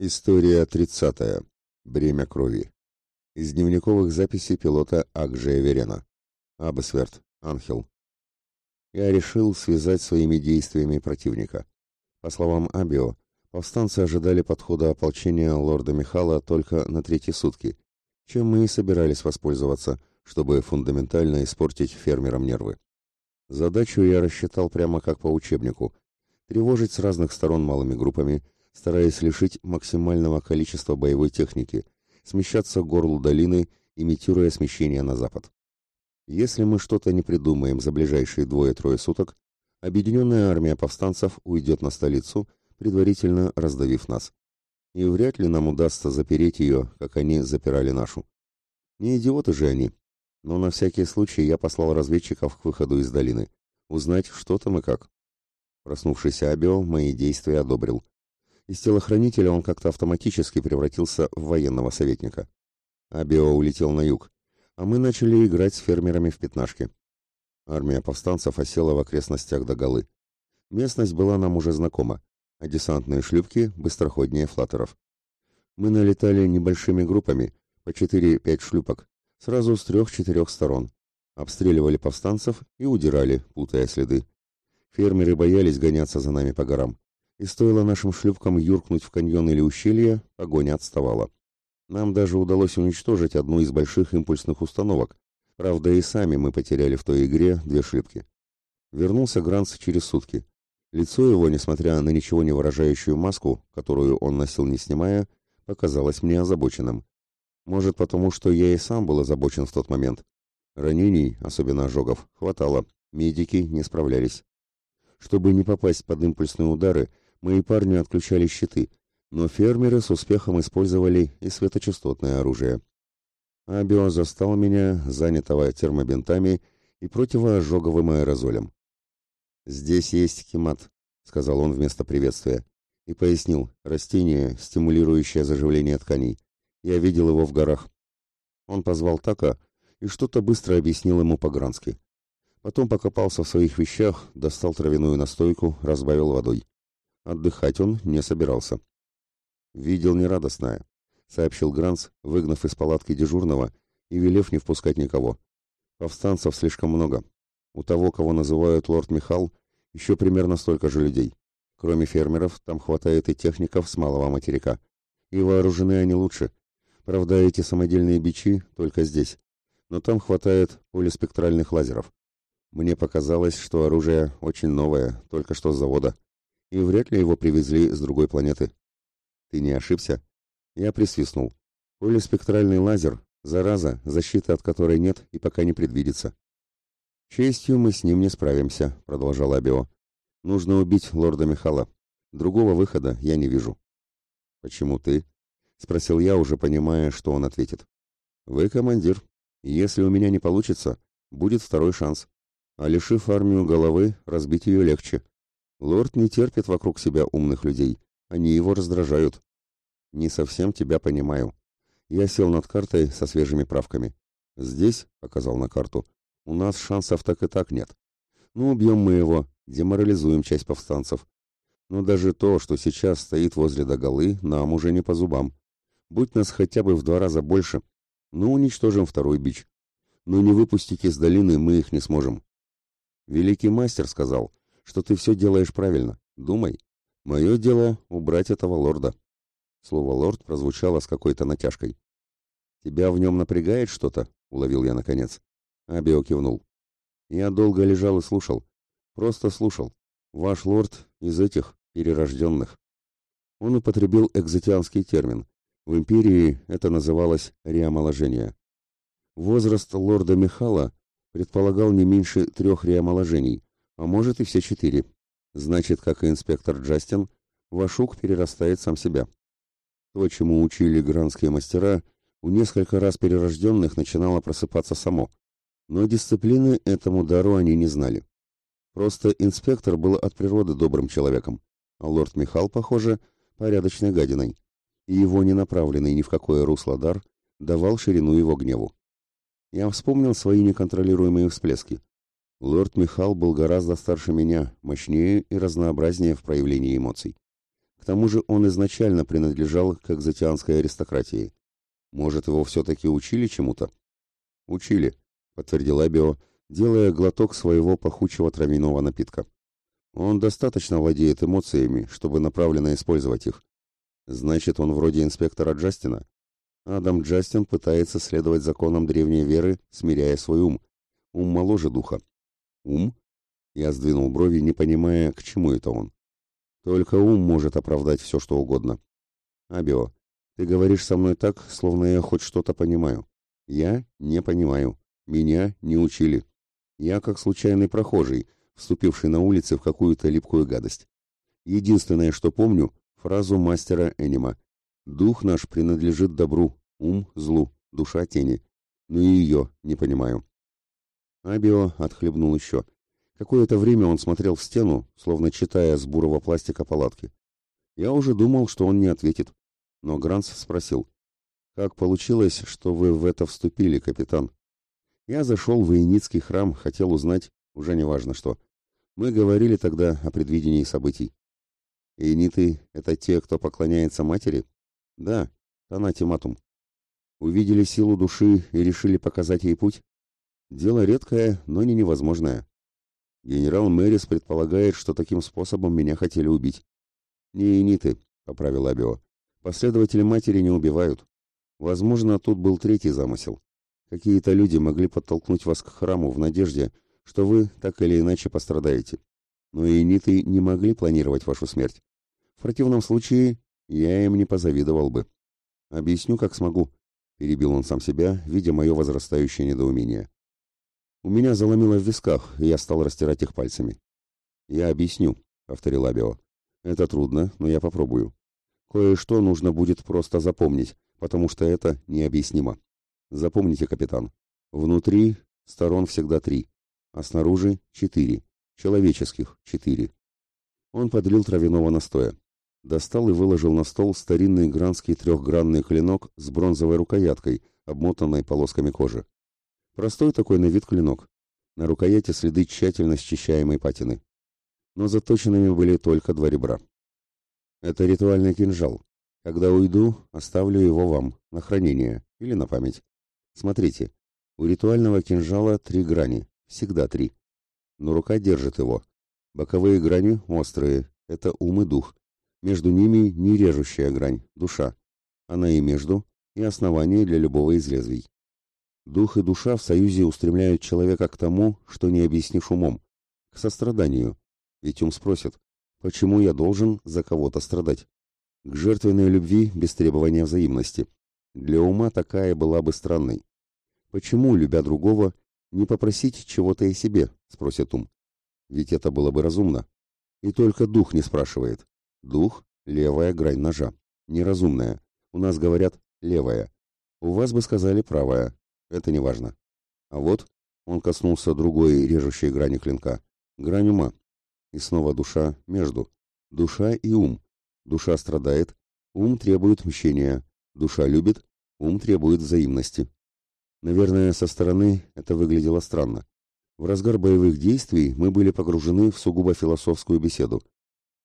История 30. Бремя крови. Из дневниковых записей пилота Акжея Верена. Абесверт. Анхел. Я решил связать своими действиями противника. По словам Абио, повстанцы ожидали подхода ополчения лорда Михала только на третьи сутки, чем мы и собирались воспользоваться, чтобы фундаментально испортить фермерам нервы. Задачу я рассчитал прямо как по учебнику – тревожить с разных сторон малыми группами – стараясь лишить максимального количества боевой техники, смещаться к горлу долины, имитируя смещение на запад. Если мы что-то не придумаем за ближайшие двое-трое суток, объединенная армия повстанцев уйдет на столицу, предварительно раздавив нас. И вряд ли нам удастся запереть ее, как они запирали нашу. Не идиоты же они. Но на всякий случай я послал разведчиков к выходу из долины, узнать, что там и как. Проснувшийся Абио мои действия одобрил. Из телохранителя он как-то автоматически превратился в военного советника. Абио улетел на юг, а мы начали играть с фермерами в пятнашки. Армия повстанцев осела в окрестностях Дагалы. Местность была нам уже знакома, а десантные шлюпки быстроходнее флаттеров. Мы налетали небольшими группами, по 4-5 шлюпок, сразу с трех-четырех сторон. Обстреливали повстанцев и удирали, путая следы. Фермеры боялись гоняться за нами по горам и стоило нашим шлюпкам юркнуть в каньон или ущелье, погоня отставала. Нам даже удалось уничтожить одну из больших импульсных установок. Правда, и сами мы потеряли в той игре две шлюпки. Вернулся Гранц через сутки. Лицо его, несмотря на ничего не выражающую маску, которую он носил не снимая, показалось мне озабоченным. Может, потому что я и сам был озабочен в тот момент. Ранений, особенно ожогов, хватало, медики не справлялись. Чтобы не попасть под импульсные удары, мои парни отключали щиты, но фермеры с успехом использовали и светочастотное оружие. Абио застал меня, занятого термобинтами и противоожоговым аэрозолем. «Здесь есть химат», — сказал он вместо приветствия, и пояснил, растение, стимулирующее заживление тканей. Я видел его в горах. Он позвал Така и что-то быстро объяснил ему по-грански. Потом покопался в своих вещах, достал травяную настойку, разбавил водой. Отдыхать он не собирался. «Видел нерадостное», — сообщил Гранц, выгнав из палатки дежурного и велев не впускать никого. «Повстанцев слишком много. У того, кого называют лорд Михал, еще примерно столько же людей. Кроме фермеров, там хватает и техников с малого материка. И вооружены они лучше. Правда, эти самодельные бичи только здесь. Но там хватает полиспектральных лазеров. Мне показалось, что оружие очень новое, только что с завода и вряд ли его привезли с другой планеты. Ты не ошибся? Я присвистнул. Полиспектральный лазер, зараза, защиты от которой нет и пока не предвидится. Честью мы с ним не справимся, продолжал Абио. Нужно убить лорда Михала. Другого выхода я не вижу. Почему ты? спросил я, уже понимая, что он ответит. Вы командир. Если у меня не получится, будет второй шанс. А лишив армию головы, разбить ее легче. Лорд не терпит вокруг себя умных людей. Они его раздражают. Не совсем тебя понимаю. Я сел над картой со свежими правками. Здесь, показал на карту, у нас шансов так и так нет. Ну, убьем мы его, деморализуем часть повстанцев. Но даже то, что сейчас стоит возле доголы, нам уже не по зубам. Будь нас хотя бы в два раза больше, ну, уничтожим второй бич. Но не выпустить из долины мы их не сможем. Великий мастер сказал, что ты все делаешь правильно. Думай. Мое дело — убрать этого лорда». Слово «лорд» прозвучало с какой-то натяжкой. «Тебя в нем напрягает что-то?» — уловил я наконец. Абио кивнул. «Я долго лежал и слушал. Просто слушал. Ваш лорд из этих перерожденных». Он употребил экзотианский термин. В империи это называлось реомоложение. Возраст лорда Михала предполагал не меньше трех реомоложений, а может и все четыре. Значит, как и инспектор Джастин, Вашук перерастает сам себя. То, чему учили гранские мастера, у несколько раз перерожденных начинало просыпаться само. Но дисциплины этому дару они не знали. Просто инспектор был от природы добрым человеком, а лорд Михал, похоже, порядочной гадиной. И его не направленный ни в какое русло дар давал ширину его гневу. Я вспомнил свои неконтролируемые всплески. Лорд Михал был гораздо старше меня, мощнее и разнообразнее в проявлении эмоций. К тому же он изначально принадлежал к экзотианской аристократии. Может, его все-таки учили чему-то? Учили, подтвердил Абио, делая глоток своего пахучего травяного напитка. Он достаточно владеет эмоциями, чтобы направленно использовать их. Значит, он вроде инспектора Джастина? Адам Джастин пытается следовать законам древней веры, смиряя свой ум. Ум моложе духа. Ум? Я сдвинул брови, не понимая, к чему это он. Только ум может оправдать все, что угодно. Абио, ты говоришь со мной так, словно я хоть что-то понимаю. Я не понимаю. Меня не учили. Я как случайный прохожий, вступивший на улице в какую-то липкую гадость. Единственное, что помню, фразу мастера Энима. «Дух наш принадлежит добру, ум – злу, душа – тени». Но и ее не понимаю. Абио отхлебнул еще. Какое-то время он смотрел в стену, словно читая с бурого пластика палатки. Я уже думал, что он не ответит. Но Гранс спросил. «Как получилось, что вы в это вступили, капитан?» Я зашел в Иеницкий храм, хотел узнать, уже не важно что. Мы говорили тогда о предвидении событий. Иениты — это те, кто поклоняется матери? Да, Танатиматум. Увидели силу души и решили показать ей путь? Дело редкое, но не невозможное. Генерал Мэрис предполагает, что таким способом меня хотели убить. Не иениты, поправил Абио. Последователи матери не убивают. Возможно, тут был третий замысел. Какие-то люди могли подтолкнуть вас к храму в надежде, что вы так или иначе пострадаете. Но и ниты не могли планировать вашу смерть. В противном случае я им не позавидовал бы. Объясню, как смогу, перебил он сам себя, видя мое возрастающее недоумение. У меня заломило в висках, и я стал растирать их пальцами. Я объясню, повторил Абио. Это трудно, но я попробую. Кое-что нужно будет просто запомнить, потому что это необъяснимо. Запомните, капитан, внутри сторон всегда три, а снаружи четыре, человеческих четыре. Он подлил травяного настоя. Достал и выложил на стол старинный гранский трехгранный клинок с бронзовой рукояткой, обмотанной полосками кожи. Простой такой на вид клинок. На рукояти следы тщательно счищаемой патины. Но заточенными были только два ребра. Это ритуальный кинжал. Когда уйду, оставлю его вам, на хранение или на память. Смотрите, у ритуального кинжала три грани, всегда три. Но рука держит его. Боковые грани острые, это ум и дух. Между ними не режущая грань, душа. Она и между, и основание для любого из лезвий. Дух и душа в союзе устремляют человека к тому, что не объяснишь умом, к состраданию. Ведь ум спросит, почему я должен за кого-то страдать? К жертвенной любви без требования взаимности. Для ума такая была бы странной. Почему, любя другого, не попросить чего-то и себе, спросит ум. Ведь это было бы разумно. И только дух не спрашивает. Дух — левая грань ножа. Неразумная. У нас говорят «левая». У вас бы сказали «правая». Это не важно. А вот он коснулся другой режущей грани клинка. Грань ума. И снова душа между. Душа и ум. Душа страдает, ум требует мщения. Душа любит, ум требует взаимности. Наверное, со стороны это выглядело странно. В разгар боевых действий мы были погружены в сугубо философскую беседу.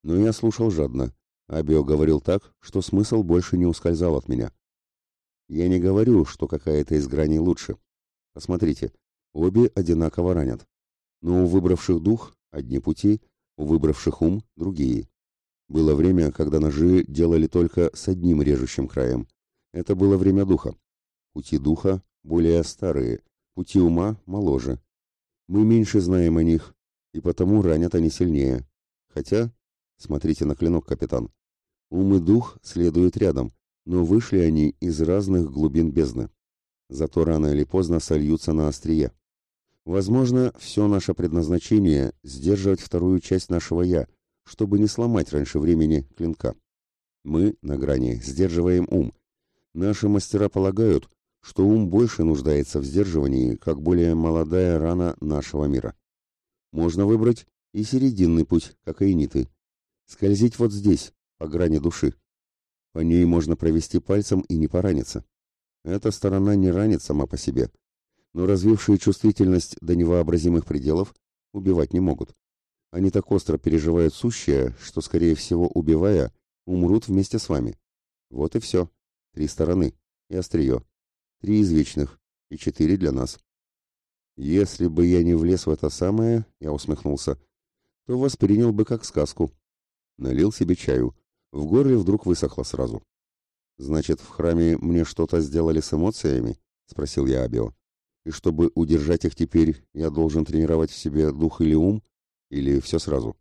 Но я слушал жадно. Абио говорил так, что смысл больше не ускользал от меня. Я не говорю, что какая-то из граней лучше. Посмотрите, обе одинаково ранят. Но у выбравших дух одни пути, у выбравших ум другие. Было время, когда ножи делали только с одним режущим краем. Это было время духа. Пути духа более старые, пути ума моложе. Мы меньше знаем о них, и потому ранят они сильнее. Хотя, смотрите на клинок, капитан, ум и дух следуют рядом, но вышли они из разных глубин бездны. Зато рано или поздно сольются на острие. Возможно, все наше предназначение — сдерживать вторую часть нашего «я», чтобы не сломать раньше времени клинка. Мы, на грани, сдерживаем ум. Наши мастера полагают, что ум больше нуждается в сдерживании, как более молодая рана нашего мира. Можно выбрать и серединный путь, как айниты. Скользить вот здесь, по грани души. По ней можно провести пальцем и не пораниться. Эта сторона не ранит сама по себе, но развившие чувствительность до невообразимых пределов убивать не могут. Они так остро переживают сущее, что, скорее всего, убивая, умрут вместе с вами. Вот и все. Три стороны. И острие. Три из вечных. И четыре для нас. Если бы я не влез в это самое, я усмехнулся, то воспринял бы как сказку. Налил себе чаю. В горле вдруг высохло сразу. «Значит, в храме мне что-то сделали с эмоциями?» — спросил я Абио. «И чтобы удержать их теперь, я должен тренировать в себе дух или ум? Или все сразу?»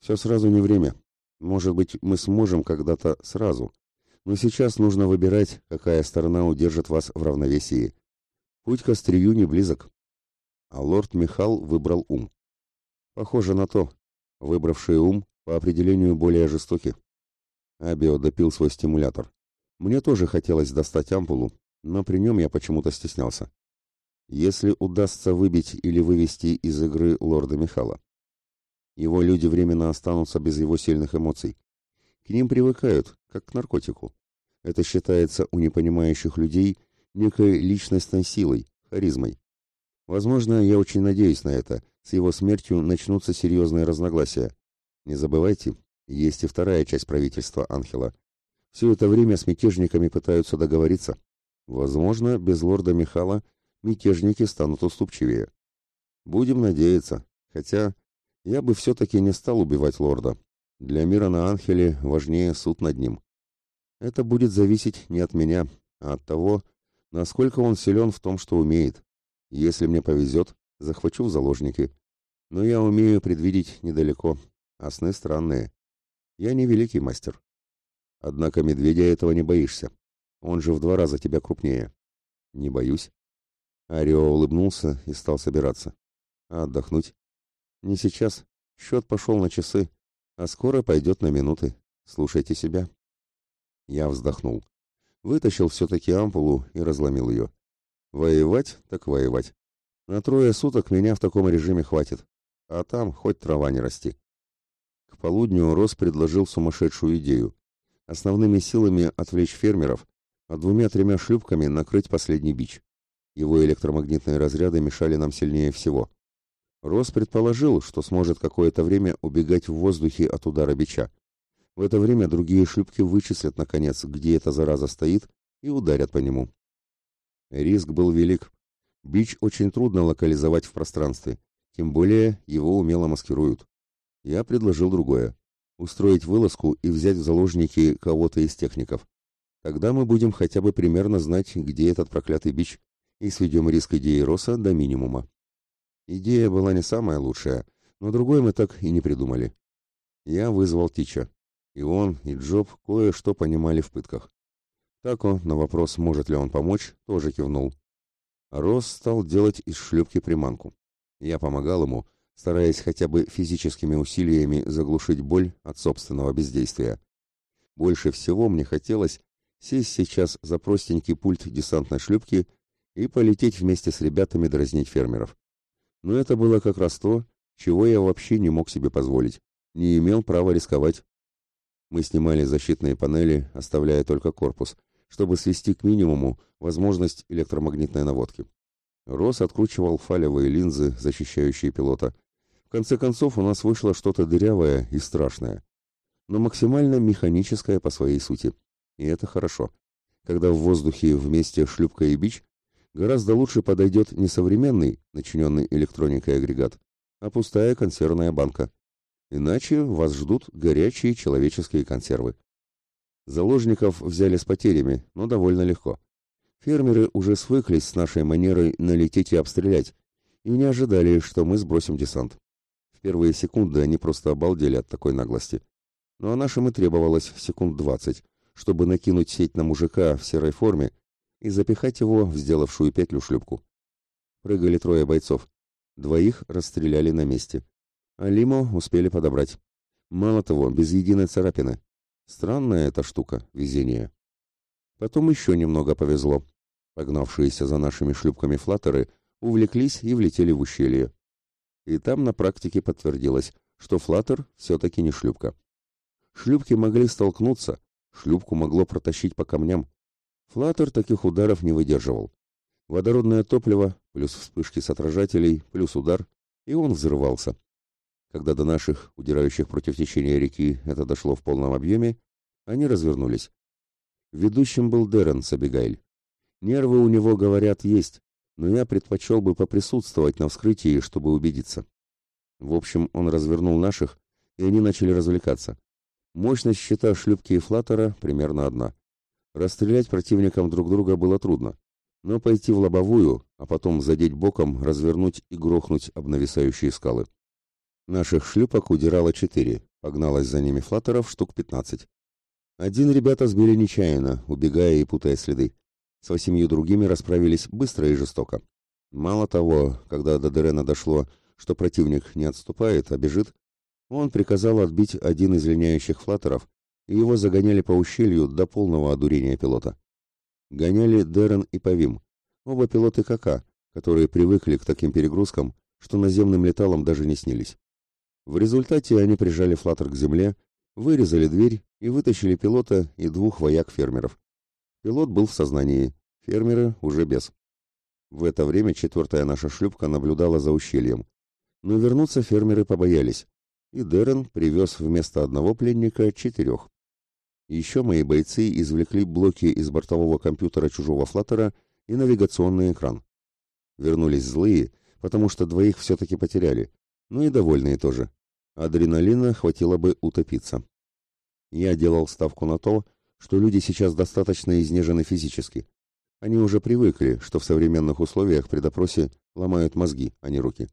«Все сразу не время. Может быть, мы сможем когда-то сразу. Но сейчас нужно выбирать, какая сторона удержит вас в равновесии. Путь к острию не близок». А лорд Михал выбрал ум. «Похоже на то. Выбравший ум по определению более жестоки». Абио допил свой стимулятор. Мне тоже хотелось достать ампулу, но при нем я почему-то стеснялся. Если удастся выбить или вывести из игры лорда Михала. Его люди временно останутся без его сильных эмоций. К ним привыкают, как к наркотику. Это считается у непонимающих людей некой личностной силой, харизмой. Возможно, я очень надеюсь на это. С его смертью начнутся серьезные разногласия. Не забывайте, есть и вторая часть правительства Анхела. Все это время с мятежниками пытаются договориться. Возможно, без лорда Михала мятежники станут уступчивее. Будем надеяться. Хотя я бы все-таки не стал убивать лорда. Для мира на Анхеле важнее суд над ним. Это будет зависеть не от меня, а от того, насколько он силен в том, что умеет. Если мне повезет, захвачу в заложники. Но я умею предвидеть недалеко, а сны странные. Я не великий мастер. Однако медведя этого не боишься. Он же в два раза тебя крупнее. Не боюсь. Арио улыбнулся и стал собираться. А отдохнуть? Не сейчас. Счет пошел на часы, а скоро пойдет на минуты. Слушайте себя. Я вздохнул. Вытащил все-таки ампулу и разломил ее. Воевать, так воевать. На трое суток меня в таком режиме хватит. А там хоть трава не расти. Полудню Рос предложил сумасшедшую идею основными силами отвлечь фермеров, а двумя-тремя шлюпками накрыть последний бич. Его электромагнитные разряды мешали нам сильнее всего. Рос предположил, что сможет какое-то время убегать в воздухе от удара бича. В это время другие шлюпки вычислят, наконец, где эта зараза стоит, и ударят по нему. Риск был велик. Бич очень трудно локализовать в пространстве, тем более его умело маскируют. Я предложил другое устроить вылазку и взять в заложники кого-то из техников. Тогда мы будем хотя бы примерно знать, где этот проклятый бич, и сведем риск идеи Роса до минимума. Идея была не самая лучшая, но другой мы так и не придумали. Я вызвал Тича. И он, и Джоб кое-что понимали в пытках. Тако на вопрос, может ли он помочь, тоже кивнул. Рос стал делать из шлюпки приманку. Я помогал ему, стараясь хотя бы физическими усилиями заглушить боль от собственного бездействия. Больше всего мне хотелось сесть сейчас за простенький пульт десантной шлюпки и полететь вместе с ребятами дразнить фермеров. Но это было как раз то, чего я вообще не мог себе позволить, не имел права рисковать. Мы снимали защитные панели, оставляя только корпус, чтобы свести к минимуму возможность электромагнитной наводки. Рос откручивал фалевые линзы, защищающие пилота. В конце концов, у нас вышло что-то дырявое и страшное, но максимально механическое по своей сути. И это хорошо. Когда в воздухе вместе шлюпка и бич, гораздо лучше подойдет не современный, начиненный электроникой агрегат, а пустая консервная банка. Иначе вас ждут горячие человеческие консервы. Заложников взяли с потерями, но довольно легко. Фермеры уже свыклись с нашей манерой налететь и обстрелять, и не ожидали, что мы сбросим десант. В первые секунды они просто обалдели от такой наглости. Ну а нашим и требовалось секунд двадцать, чтобы накинуть сеть на мужика в серой форме и запихать его в сделавшую петлю шлюпку. Прыгали трое бойцов. Двоих расстреляли на месте. А Лимо успели подобрать. Мало того, без единой царапины. Странная эта штука, везение. Потом еще немного повезло. Погнавшиеся за нашими шлюпками флаттеры увлеклись и влетели в ущелье. И там на практике подтвердилось, что флаттер все-таки не шлюпка. Шлюпки могли столкнуться, шлюпку могло протащить по камням. Флаттер таких ударов не выдерживал. Водородное топливо, плюс вспышки с отражателей, плюс удар, и он взрывался. Когда до наших, удирающих против течения реки, это дошло в полном объеме, Они развернулись. Ведущим был Дерен Сабигайль. Нервы у него, говорят, есть, но я предпочел бы поприсутствовать на вскрытии, чтобы убедиться. В общем, он развернул наших, и они начали развлекаться. Мощность щита шлюпки и флаттера примерно одна. Расстрелять противникам друг друга было трудно, но пойти в лобовую, а потом задеть боком, развернуть и грохнуть об нависающие скалы. Наших шлюпок удирало четыре, погналось за ними флаттеров штук пятнадцать. Один ребята сбили нечаянно, убегая и путая следы. С восемью другими расправились быстро и жестоко. Мало того, когда до Дерена дошло, что противник не отступает, а бежит, он приказал отбить один из линяющих флаттеров, и его загоняли по ущелью до полного одурения пилота. Гоняли Дерен и Павим, оба пилоты КК, которые привыкли к таким перегрузкам, что наземным леталам даже не снились. В результате они прижали флаттер к земле, вырезали дверь и вытащили пилота и двух вояк-фермеров. Пилот был в сознании, фермеры уже без. В это время четвертая наша шлюпка наблюдала за ущельем. Но вернуться фермеры побоялись, и Дерен привез вместо одного пленника четырех. Еще мои бойцы извлекли блоки из бортового компьютера чужого флаттера и навигационный экран. Вернулись злые, потому что двоих все-таки потеряли, но и довольные тоже. Адреналина хватило бы утопиться. Я делал ставку на то, что люди сейчас достаточно изнежены физически. Они уже привыкли, что в современных условиях при допросе ломают мозги, а не руки.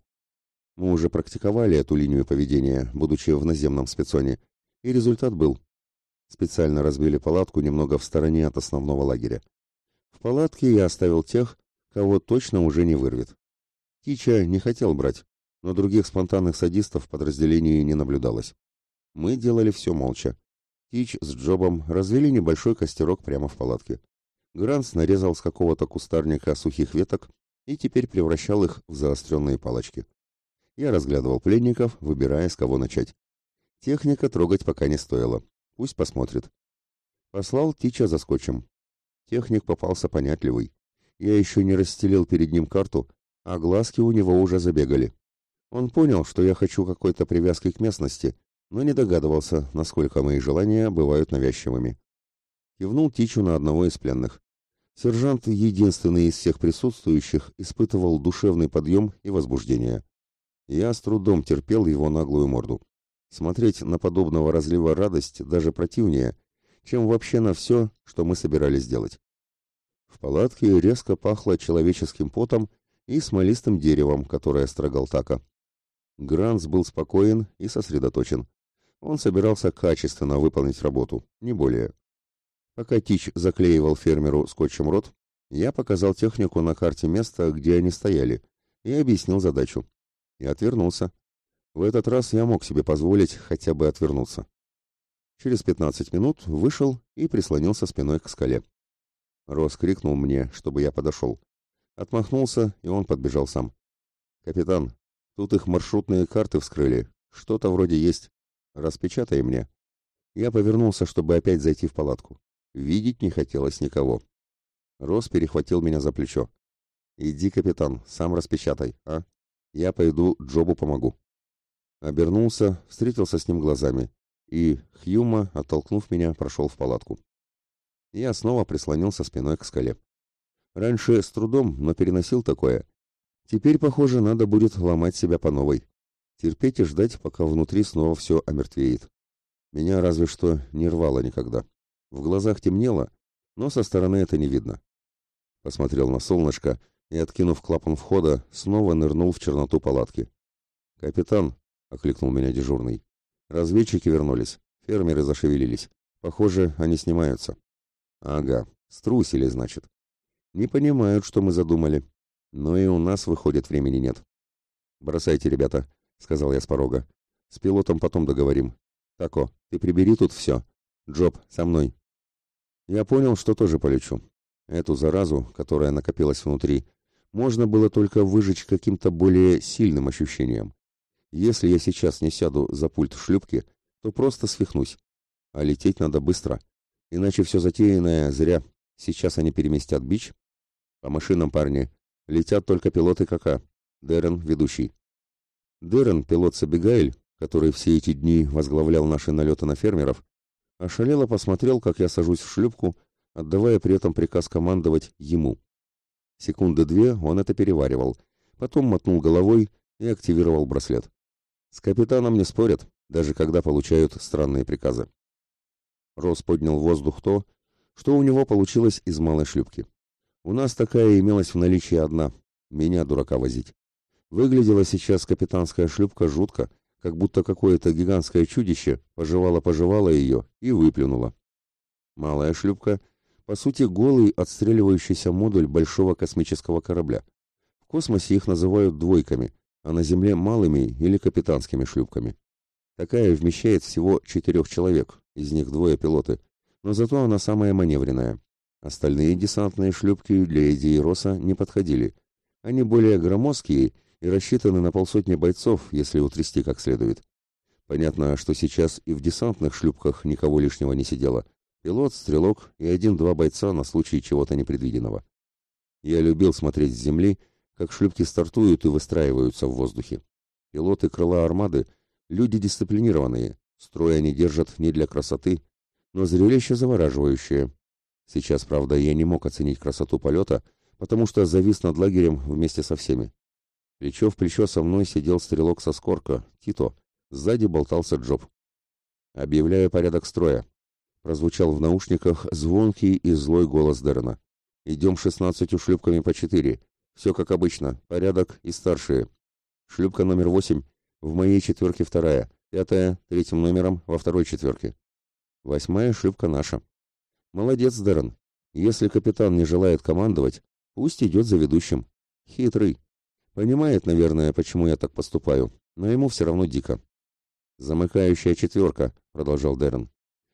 Мы уже практиковали эту линию поведения, будучи в наземном спецоне, и результат был. Специально разбили палатку немного в стороне от основного лагеря. В палатке я оставил тех, кого точно уже не вырвет. Тича не хотел брать, но других спонтанных садистов в подразделении не наблюдалось. Мы делали все молча. Тич с Джобом развели небольшой костерок прямо в палатке. Гранс нарезал с какого-то кустарника сухих веток и теперь превращал их в заостренные палочки. Я разглядывал пленников, выбирая, с кого начать. Техника трогать пока не стоило. Пусть посмотрит. Послал Тича за скотчем. Техник попался понятливый. Я еще не расстелил перед ним карту, а глазки у него уже забегали. Он понял, что я хочу какой-то привязки к местности, но не догадывался, насколько мои желания бывают навязчивыми. Кивнул Тичу на одного из пленных. Сержант, единственный из всех присутствующих, испытывал душевный подъем и возбуждение. Я с трудом терпел его наглую морду. Смотреть на подобного разлива радость даже противнее, чем вообще на все, что мы собирались делать. В палатке резко пахло человеческим потом и смолистым деревом, которое строгал Така. Гранс был спокоен и сосредоточен. Он собирался качественно выполнить работу, не более. Пока Тич заклеивал фермеру скотчем рот, я показал технику на карте места, где они стояли, и объяснил задачу и отвернулся. В этот раз я мог себе позволить хотя бы отвернуться. Через пятнадцать минут вышел и прислонился спиной к скале. Рос крикнул мне, чтобы я подошел. Отмахнулся, и он подбежал сам. «Капитан, тут их маршрутные карты вскрыли. Что-то вроде есть. Распечатай мне». Я повернулся, чтобы опять зайти в палатку. Видеть не хотелось никого. Рос перехватил меня за плечо. «Иди, капитан, сам распечатай, а?» Я пойду Джобу помогу. Обернулся, встретился с ним глазами, и Хьюма, оттолкнув меня, прошел в палатку. Я снова прислонился спиной к скале. Раньше с трудом, но переносил такое. Теперь, похоже, надо будет ломать себя по новой. Терпеть и ждать, пока внутри снова все омертвеет. Меня разве что не рвало никогда. В глазах темнело, но со стороны это не видно. Посмотрел на солнышко и, откинув клапан входа, снова нырнул в черноту палатки. «Капитан!» — окликнул меня дежурный. «Разведчики вернулись. Фермеры зашевелились. Похоже, они снимаются». «Ага, струсили, значит. Не понимают, что мы задумали. Но и у нас, выходит, времени нет». «Бросайте, ребята», — сказал я с порога. «С пилотом потом договорим. Тако, ты прибери тут все. Джоб, со мной». Я понял, что тоже полечу. Эту заразу, которая накопилась внутри, можно было только выжечь каким-то более сильным ощущением. Если я сейчас не сяду за пульт в шлюпке, то просто свихнусь. А лететь надо быстро, иначе все затеянное зря. Сейчас они переместят бич. По машинам, парни. Летят только пилоты КК. Дерен — ведущий. Дерен, пилот Сабигайль, который все эти дни возглавлял наши налеты на фермеров, ошалело посмотрел, как я сажусь в шлюпку, отдавая при этом приказ командовать ему. Секунды две он это переваривал, потом мотнул головой и активировал браслет. С капитаном не спорят, даже когда получают странные приказы. Рос поднял в воздух то, что у него получилось из малой шлюпки. У нас такая имелась в наличии одна, меня, дурака, возить. Выглядела сейчас капитанская шлюпка жутко, как будто какое-то гигантское чудище пожевало-пожевало ее и выплюнуло. Малая шлюпка, по сути, голый отстреливающийся модуль большого космического корабля. В космосе их называют двойками, а на Земле малыми или капитанскими шлюпками. Такая вмещает всего четырех человек, из них двое пилоты, но зато она самая маневренная. Остальные десантные шлюпки для Эдди и Роса не подходили. Они более громоздкие и рассчитаны на полсотни бойцов, если утрясти как следует. Понятно, что сейчас и в десантных шлюпках никого лишнего не сидело. Пилот, стрелок и один-два бойца на случай чего-то непредвиденного. Я любил смотреть с земли, как шлюпки стартуют и выстраиваются в воздухе. Пилоты крыла армады — люди дисциплинированные, строй они держат не для красоты, но зрелище завораживающее. Сейчас, правда, я не мог оценить красоту полета, потому что завис над лагерем вместе со всеми. Плечо в плечо со мной сидел стрелок со скорка, Тито. Сзади болтался Джоб. «Объявляю порядок строя», — прозвучал в наушниках звонкий и злой голос Дерена. «Идем шестнадцатью шлюпками по четыре. Все как обычно, порядок и старшие. Шлюпка номер восемь, в моей четверке вторая, пятая, третьим номером во второй четверке. Восьмая шлюпка наша. Молодец, Дерен. Если капитан не желает командовать, пусть идет за ведущим. Хитрый. Понимает, наверное, почему я так поступаю, но ему все равно дико. «Замыкающая четверка», — продолжал Дерен.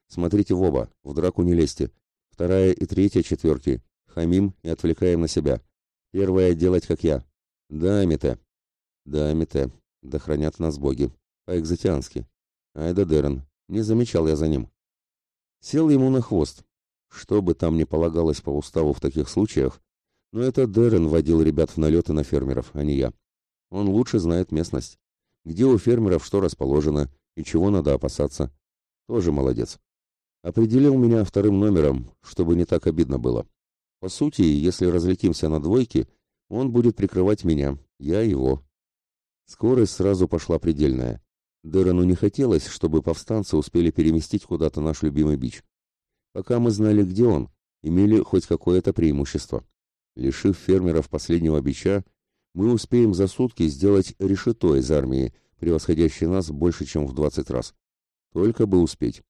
«Смотрите в оба, в драку не лезьте. Вторая и третья четверки. Хамим и отвлекаем на себя. Первая — делать, как я. Да, Мите. Да, Мите. Да хранят нас боги. По-экзотиански. Айда Дерен. Не замечал я за ним. Сел ему на хвост. Что бы там ни полагалось по уставу в таких случаях, но это Дерен водил ребят в налеты на фермеров, а не я. Он лучше знает местность. Где у фермеров что расположено и чего надо опасаться. Тоже молодец. Определил меня вторым номером, чтобы не так обидно было. По сути, если разлетимся на двойки, он будет прикрывать меня, я его. Скорость сразу пошла предельная. Дерену не хотелось, чтобы повстанцы успели переместить куда-то наш любимый бич. Пока мы знали, где он, имели хоть какое-то преимущество. Лишив фермеров последнего бича, мы успеем за сутки сделать решето из армии, превосходящей нас больше, чем в 20 раз. Только бы успеть.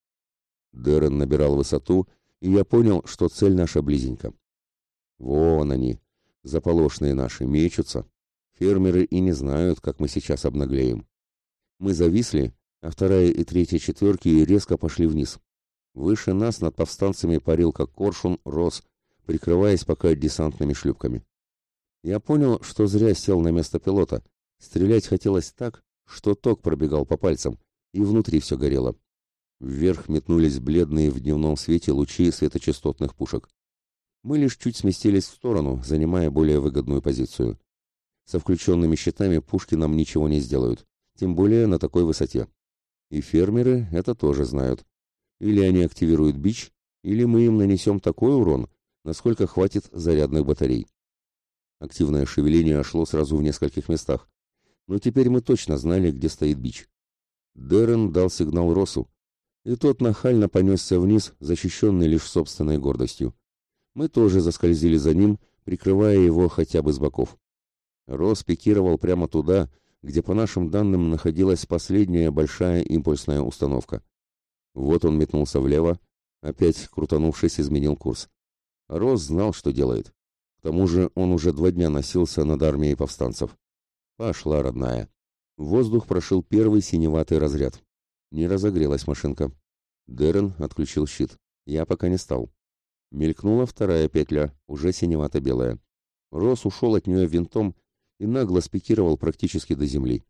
Дерен набирал высоту, и я понял, что цель наша близенько. Вон они, заполошные наши, мечутся. Фермеры и не знают, как мы сейчас обнаглеем. Мы зависли, а вторая и третья четверки резко пошли вниз. Выше нас над повстанцами парил, как коршун, рос, прикрываясь пока десантными шлюпками. Я понял, что зря сел на место пилота. Стрелять хотелось так, что ток пробегал по пальцам, и внутри все горело. Вверх метнулись бледные в дневном свете лучи светочастотных пушек. Мы лишь чуть сместились в сторону, занимая более выгодную позицию. Со включенными щитами пушки нам ничего не сделают, тем более на такой высоте. И фермеры это тоже знают. Или они активируют бич, или мы им нанесем такой урон, насколько хватит зарядных батарей. Активное шевеление шло сразу в нескольких местах, но теперь мы точно знали, где стоит бич. Дерен дал сигнал Росу, и тот нахально понесся вниз, защищенный лишь собственной гордостью. Мы тоже заскользили за ним, прикрывая его хотя бы с боков. Рос пикировал прямо туда, где, по нашим данным, находилась последняя большая импульсная установка. Вот он метнулся влево, опять, крутанувшись, изменил курс. Рос знал, что делает. К тому же он уже два дня носился над армией повстанцев. Пошла, родная. воздух прошил первый синеватый разряд. Не разогрелась машинка. Дерен отключил щит. Я пока не стал. Мелькнула вторая петля, уже синевато-белая. Рос ушел от нее винтом и нагло спикировал практически до земли.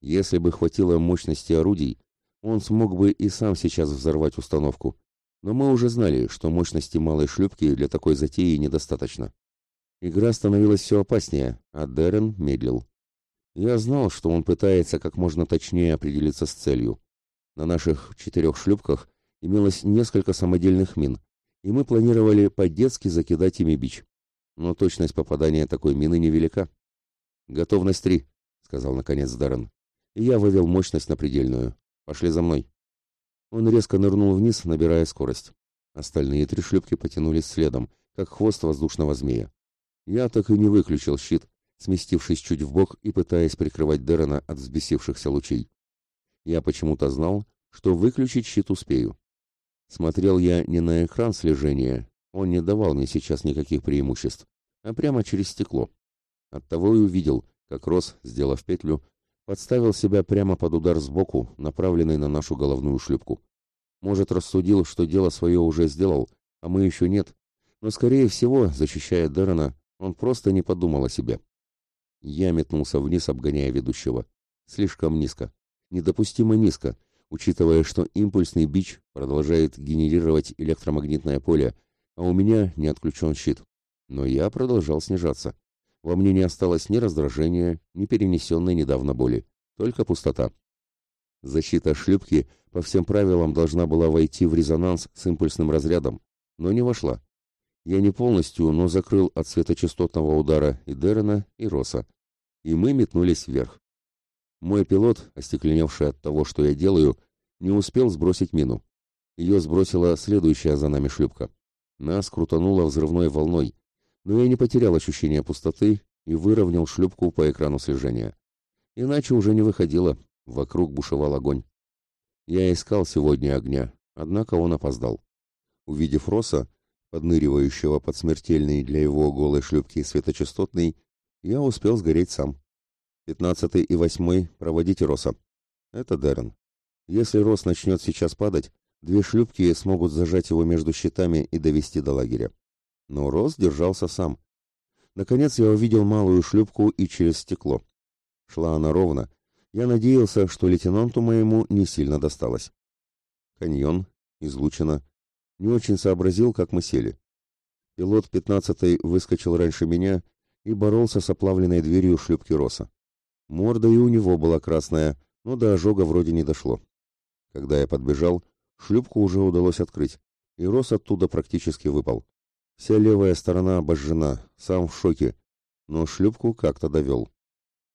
Если бы хватило мощности орудий, он смог бы и сам сейчас взорвать установку, но мы уже знали, что мощности малой шлюпки для такой затеи недостаточно. Игра становилась все опаснее, а Дерен медлил. Я знал, что он пытается как можно точнее определиться с целью. На наших четырех шлюпках имелось несколько самодельных мин, и мы планировали по-детски закидать ими бич. Но точность попадания такой мины невелика. «Готовность три», — сказал наконец Даррен. И я вывел мощность на предельную. «Пошли за мной». Он резко нырнул вниз, набирая скорость. Остальные три шлюпки потянулись следом, как хвост воздушного змея. Я так и не выключил щит, сместившись чуть вбок и пытаясь прикрывать Дерена от взбесившихся лучей. Я почему-то знал, что выключить щит успею. Смотрел я не на экран слежения, он не давал мне сейчас никаких преимуществ, а прямо через стекло. Оттого и увидел, как Рос, сделав петлю, подставил себя прямо под удар сбоку, направленный на нашу головную шлюпку. Может, рассудил, что дело свое уже сделал, а мы еще нет, но, скорее всего, защищая Дерена, он просто не подумал о себе. Я метнулся вниз, обгоняя ведущего. Слишком низко. Недопустимо низко, учитывая, что импульсный бич продолжает генерировать электромагнитное поле, а у меня не отключен щит. Но я продолжал снижаться. Во мне не осталось ни раздражения, ни перенесенной недавно боли, только пустота. Защита шлюпки по всем правилам должна была войти в резонанс с импульсным разрядом, но не вошла. Я не полностью, но закрыл от светочастотного удара и Дерена, и Роса. И мы метнулись вверх. Мой пилот, остекленевший от того, что я делаю, не успел сбросить мину. Ее сбросила следующая за нами шлюпка. Нас крутануло взрывной волной, но я не потерял ощущения пустоты и выровнял шлюпку по экрану слежения. Иначе уже не выходило, вокруг бушевал огонь. Я искал сегодня огня, однако он опоздал. Увидев Роса, подныривающего под смертельный для его голой шлюпки светочастотный, я успел сгореть сам. Пятнадцатый и восьмой проводите Роса. Это Дерен. Если Рос начнет сейчас падать, две шлюпки смогут зажать его между щитами и довести до лагеря. Но Рос держался сам. Наконец я увидел малую шлюпку и через стекло. Шла она ровно. Я надеялся, что лейтенанту моему не сильно досталось. Каньон, излучина, не очень сообразил, как мы сели. Пилот пятнадцатой выскочил раньше меня и боролся с оплавленной дверью шлюпки Роса. Морда и у него была красная, но до ожога вроде не дошло. Когда я подбежал, шлюпку уже удалось открыть, и Рос оттуда практически выпал. Вся левая сторона обожжена, сам в шоке, но шлюпку как-то довел.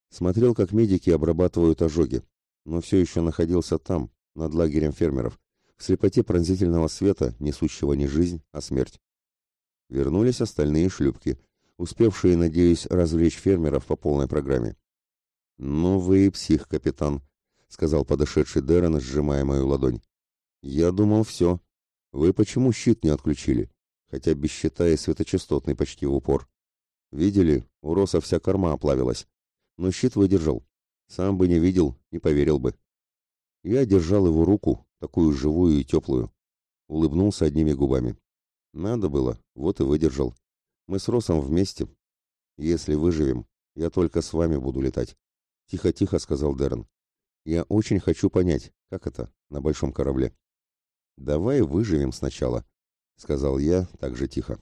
Смотрел, как медики обрабатывают ожоги, но все еще находился там, над лагерем фермеров, в слепоте пронзительного света, несущего не жизнь, а смерть. Вернулись остальные шлюпки, успевшие, надеюсь, развлечь фермеров по полной программе. «Ну вы и псих, капитан», — сказал подошедший Дэрон, сжимая мою ладонь. «Я думал, все. Вы почему щит не отключили? Хотя без щита и светочастотный почти в упор. Видели, у Роса вся корма оплавилась. Но щит выдержал. Сам бы не видел, не поверил бы. Я держал его руку, такую живую и теплую. Улыбнулся одними губами. Надо было, вот и выдержал. Мы с Росом вместе. Если выживем, я только с вами буду летать. Тихо-тихо, сказал Дерн. Я очень хочу понять, как это на большом корабле. Давай выживем сначала, сказал я также тихо.